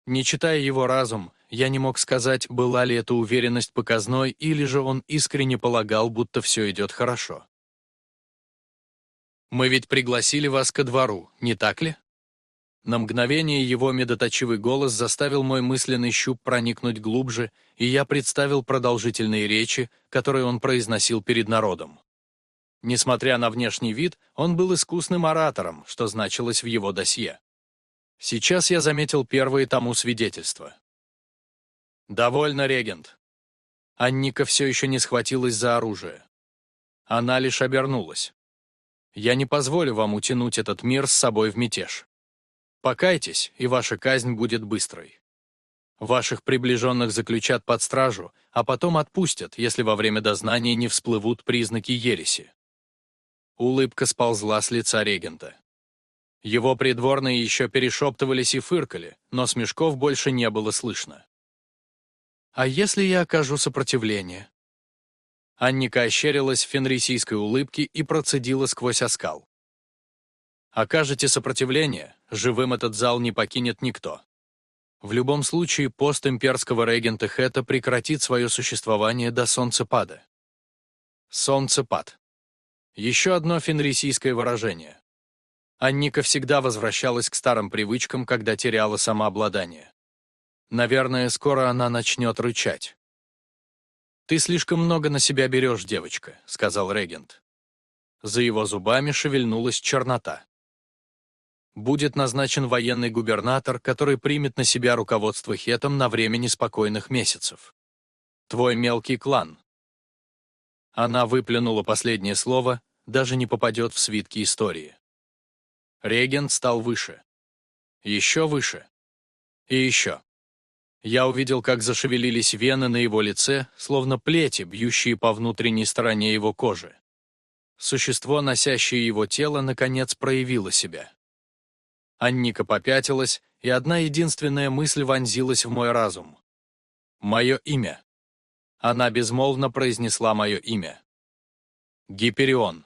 Не читая его разум, я не мог сказать, была ли эта уверенность показной, или же он искренне полагал, будто все идет хорошо. «Мы ведь пригласили вас ко двору, не так ли?» На мгновение его медоточивый голос заставил мой мысленный щуп проникнуть глубже, и я представил продолжительные речи, которые он произносил перед народом. Несмотря на внешний вид, он был искусным оратором, что значилось в его досье. Сейчас я заметил первые тому свидетельства. «Довольно, регент». Анника все еще не схватилась за оружие. Она лишь обернулась. «Я не позволю вам утянуть этот мир с собой в мятеж. Покайтесь, и ваша казнь будет быстрой. Ваших приближенных заключат под стражу, а потом отпустят, если во время дознания не всплывут признаки ереси». Улыбка сползла с лица регента. Его придворные еще перешептывались и фыркали, но смешков больше не было слышно. «А если я окажу сопротивление?» Анника ощерилась в фенрисийской улыбке и процедила сквозь оскал. «Окажете сопротивление, живым этот зал не покинет никто. В любом случае, пост имперского регента Хэта прекратит свое существование до солнцепада. Солнцепад. Еще одно фенрисийское выражение. Анника всегда возвращалась к старым привычкам, когда теряла самообладание. Наверное, скоро она начнет рычать. «Ты слишком много на себя берешь, девочка», — сказал регент. За его зубами шевельнулась чернота. Будет назначен военный губернатор, который примет на себя руководство Хетом на время неспокойных месяцев. Твой мелкий клан. Она выплюнула последнее слово, даже не попадет в свитки истории. Регент стал выше. Еще выше. И еще. Я увидел, как зашевелились вены на его лице, словно плети, бьющие по внутренней стороне его кожи. Существо, носящее его тело, наконец проявило себя. Анника попятилась, и одна единственная мысль вонзилась в мой разум. «Мое имя». Она безмолвно произнесла мое имя. Гиперион.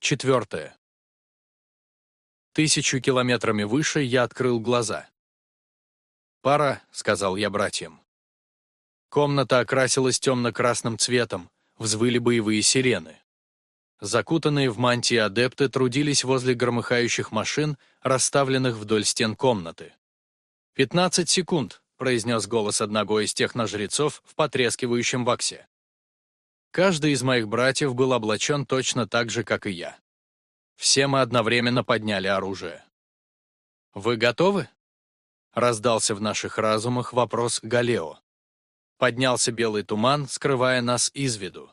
Четвертое. Тысячу километрами выше я открыл глаза. «Пора», — сказал я братьям. Комната окрасилась темно-красным цветом, взвыли боевые сирены. Закутанные в мантии адепты трудились возле громыхающих машин, расставленных вдоль стен комнаты. «Пятнадцать секунд», — произнес голос одного из техножрецов в потрескивающем ваксе. Каждый из моих братьев был облачен точно так же, как и я. Все мы одновременно подняли оружие. «Вы готовы?» — раздался в наших разумах вопрос Галео. Поднялся белый туман, скрывая нас из виду.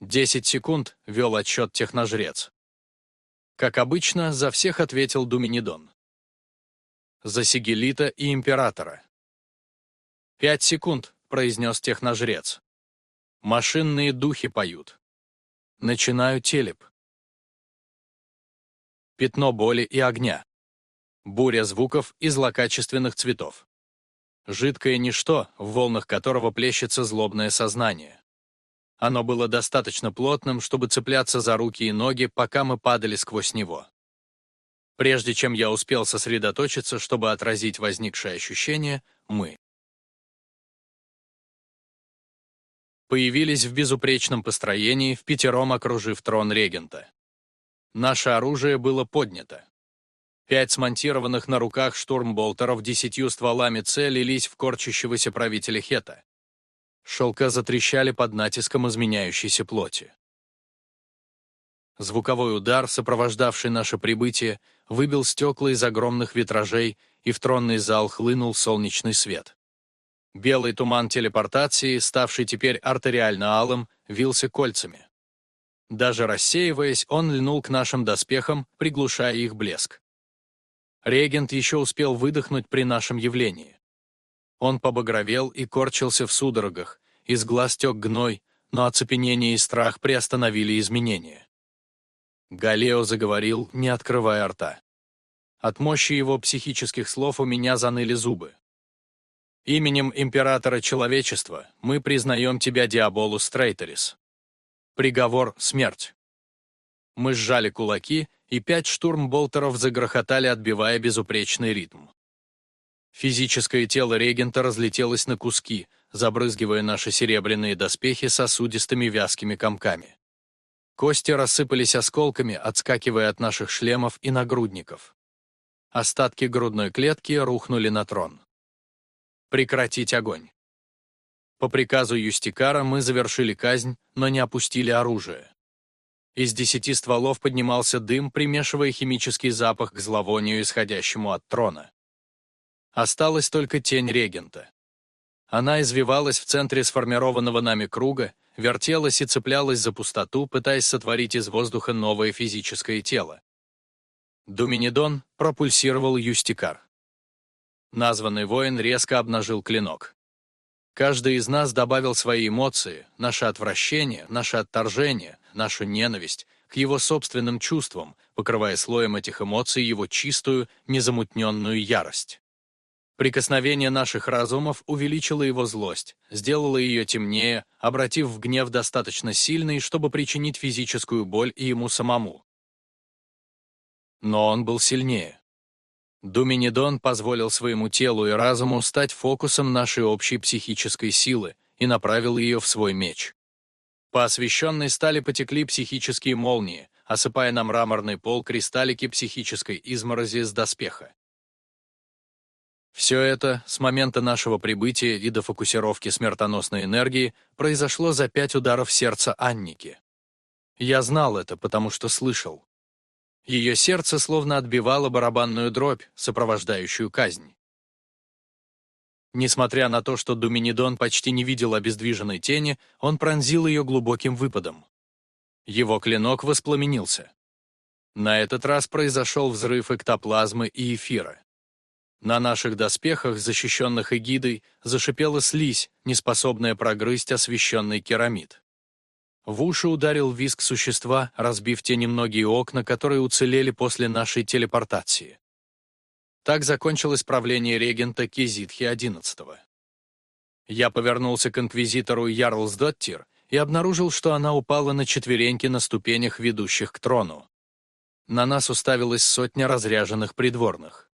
«Десять секунд», — вел отсчет техножрец. Как обычно, за всех ответил Думинидон. За Сигелита и Императора. «Пять секунд», — произнес техножрец. «Машинные духи поют. Начинаю телеп. Пятно боли и огня. Буря звуков и злокачественных цветов. Жидкое ничто, в волнах которого плещется злобное сознание. Оно было достаточно плотным, чтобы цепляться за руки и ноги, пока мы падали сквозь него. Прежде чем я успел сосредоточиться, чтобы отразить возникшее ощущение, мы появились в безупречном построении, в пятером окружив трон регента. Наше оружие было поднято. Пять смонтированных на руках штурмболтеров десятью стволами целились в корчащегося правителя Хета. Шелка затрещали под натиском изменяющейся плоти. Звуковой удар, сопровождавший наше прибытие, выбил стекла из огромных витражей, и в тронный зал хлынул солнечный свет. Белый туман телепортации, ставший теперь артериально-алым, вился кольцами. Даже рассеиваясь, он льнул к нашим доспехам, приглушая их блеск. Регент еще успел выдохнуть при нашем явлении. Он побагровел и корчился в судорогах, из глаз тек гной, но оцепенение и страх приостановили изменения. Галео заговорил, не открывая рта. От мощи его психических слов у меня заныли зубы. «Именем императора человечества мы признаем тебя Диаболус Трейтерис. Приговор — смерть». Мы сжали кулаки, и пять штурмболтеров загрохотали, отбивая безупречный ритм. Физическое тело регента разлетелось на куски, забрызгивая наши серебряные доспехи сосудистыми вязкими комками. Кости рассыпались осколками, отскакивая от наших шлемов и нагрудников. Остатки грудной клетки рухнули на трон. Прекратить огонь. По приказу Юстикара мы завершили казнь, но не опустили оружие. Из десяти стволов поднимался дым, примешивая химический запах к зловонию, исходящему от трона. Осталась только тень регента. Она извивалась в центре сформированного нами круга, вертелась и цеплялась за пустоту, пытаясь сотворить из воздуха новое физическое тело. Думинидон пропульсировал юстикар. Названный воин резко обнажил клинок. Каждый из нас добавил свои эмоции, наше отвращение, наше отторжение, нашу ненависть к его собственным чувствам, покрывая слоем этих эмоций его чистую, незамутненную ярость. Прикосновение наших разумов увеличило его злость, сделало ее темнее, обратив в гнев достаточно сильный, чтобы причинить физическую боль и ему самому. Но он был сильнее. Думинидон позволил своему телу и разуму стать фокусом нашей общей психической силы и направил ее в свой меч. По освещенной стали потекли психические молнии, осыпая на мраморный пол кристаллики психической изморози с доспеха. Все это, с момента нашего прибытия и до фокусировки смертоносной энергии, произошло за пять ударов сердца Анники. Я знал это, потому что слышал. Ее сердце словно отбивало барабанную дробь, сопровождающую казнь. Несмотря на то, что Думинидон почти не видел обездвиженной тени, он пронзил ее глубоким выпадом. Его клинок воспламенился. На этот раз произошел взрыв эктоплазмы и эфира. На наших доспехах, защищенных эгидой, зашипела слизь, неспособная прогрызть освещенный керамид. В уши ударил визг существа, разбив те немногие окна, которые уцелели после нашей телепортации. Так закончилось правление регента Кизитхи XI. Я повернулся к инквизитору Ярлсдоттир и обнаружил, что она упала на четвереньки на ступенях, ведущих к трону. На нас уставилась сотня разряженных придворных.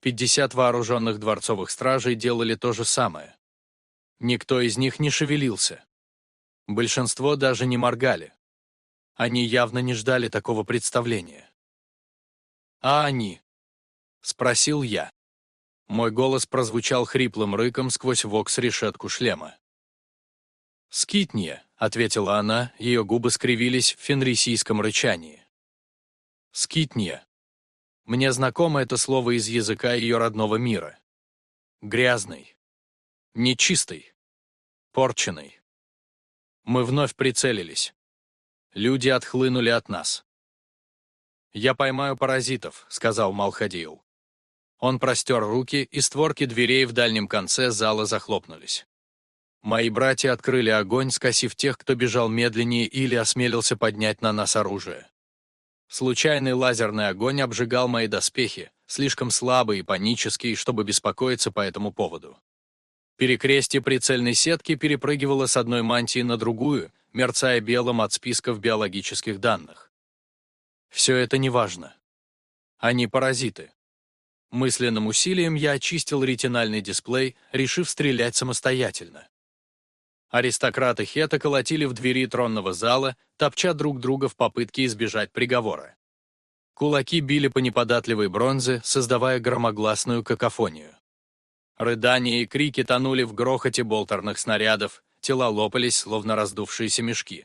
50 вооруженных дворцовых стражей делали то же самое. Никто из них не шевелился. Большинство даже не моргали. Они явно не ждали такого представления. «А они?» — спросил я. Мой голос прозвучал хриплым рыком сквозь вокс-решетку шлема. «Скитния», — ответила она, ее губы скривились в фенрисийском рычании. «Скитния». Мне знакомо это слово из языка ее родного мира. Грязный. Нечистый. Порченый. Мы вновь прицелились. Люди отхлынули от нас. «Я поймаю паразитов», — сказал Малхадиил. Он простер руки, и створки дверей в дальнем конце зала захлопнулись. Мои братья открыли огонь, скосив тех, кто бежал медленнее или осмелился поднять на нас оружие. Случайный лазерный огонь обжигал мои доспехи, слишком слабый и панический, чтобы беспокоиться по этому поводу. Перекрестие прицельной сетки перепрыгивало с одной мантии на другую, мерцая белым от списков биологических данных. Все это неважно. Они паразиты. Мысленным усилием я очистил ретинальный дисплей, решив стрелять самостоятельно. Аристократы Хета колотили в двери тронного зала, топча друг друга в попытке избежать приговора. Кулаки били по неподатливой бронзе, создавая громогласную какофонию. Рыдания и крики тонули в грохоте болтерных снарядов, тела лопались, словно раздувшиеся мешки.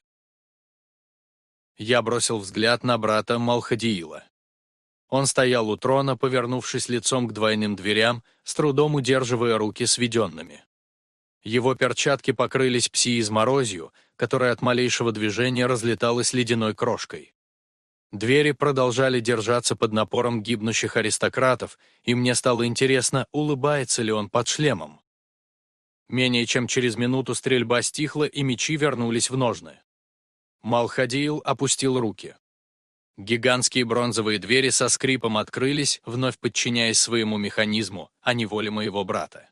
Я бросил взгляд на брата Малхадиила. Он стоял у трона, повернувшись лицом к двойным дверям, с трудом удерживая руки сведенными. Его перчатки покрылись пси-изморозью, которая от малейшего движения разлеталась ледяной крошкой. Двери продолжали держаться под напором гибнущих аристократов, и мне стало интересно, улыбается ли он под шлемом. Менее чем через минуту стрельба стихла, и мечи вернулись в ножны. Малхадиил опустил руки. Гигантские бронзовые двери со скрипом открылись, вновь подчиняясь своему механизму, а не воле моего брата.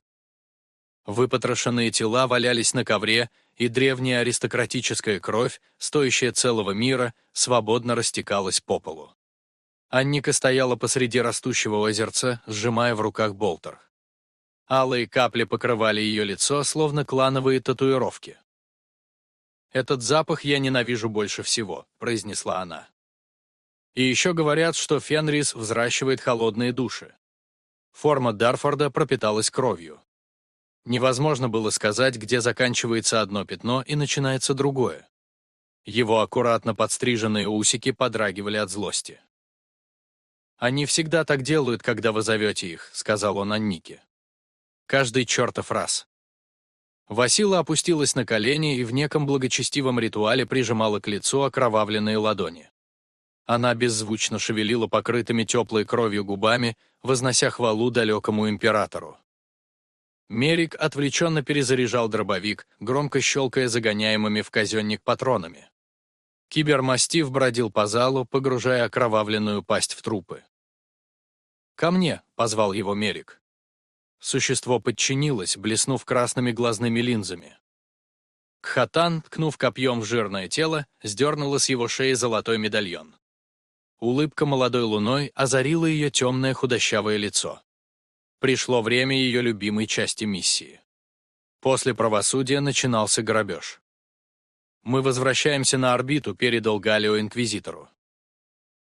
Выпотрошенные тела валялись на ковре, и древняя аристократическая кровь, стоящая целого мира, свободно растекалась по полу. Анника стояла посреди растущего озерца, сжимая в руках болтер. Алые капли покрывали ее лицо, словно клановые татуировки. «Этот запах я ненавижу больше всего», — произнесла она. И еще говорят, что Фенрис взращивает холодные души. Форма Дарфорда пропиталась кровью. Невозможно было сказать, где заканчивается одно пятно и начинается другое. Его аккуратно подстриженные усики подрагивали от злости. «Они всегда так делают, когда вы зовете их», — сказал он Аннике. «Каждый чертов раз». Васила опустилась на колени и в неком благочестивом ритуале прижимала к лицу окровавленные ладони. Она беззвучно шевелила покрытыми теплой кровью губами, вознося хвалу далекому императору. Мерик отвлеченно перезаряжал дробовик, громко щелкая загоняемыми в казенник патронами. Кибермастив бродил по залу, погружая окровавленную пасть в трупы. «Ко мне!» — позвал его Мерик. Существо подчинилось, блеснув красными глазными линзами. Кхатан, ткнув копьем в жирное тело, сдернула с его шеи золотой медальон. Улыбка молодой луной озарила ее темное худощавое лицо. Пришло время ее любимой части миссии. После правосудия начинался грабеж. «Мы возвращаемся на орбиту», — передал Галио Инквизитору.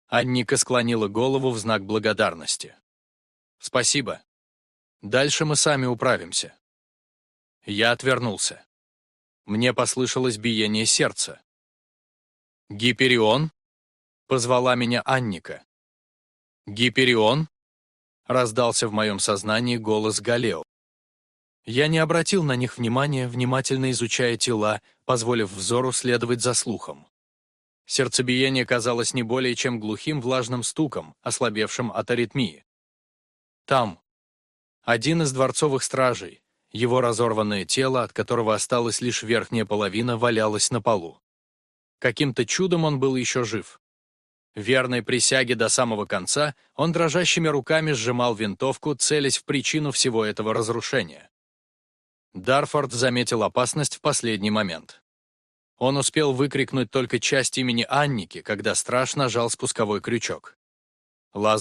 Анника склонила голову в знак благодарности. «Спасибо. Дальше мы сами управимся». Я отвернулся. Мне послышалось биение сердца. «Гиперион?» Позвала меня Анника. «Гиперион?» — раздался в моем сознании голос Галео. Я не обратил на них внимания, внимательно изучая тела, позволив взору следовать за слухом. Сердцебиение казалось не более чем глухим влажным стуком, ослабевшим от аритмии. Там. Один из дворцовых стражей, его разорванное тело, от которого осталась лишь верхняя половина, валялось на полу. Каким-то чудом он был еще жив. Верной присяге до самого конца, он дрожащими руками сжимал винтовку, целясь в причину всего этого разрушения. Дарфорд заметил опасность в последний момент. Он успел выкрикнуть только часть имени Анники, когда страж нажал спусковой крючок. Лаз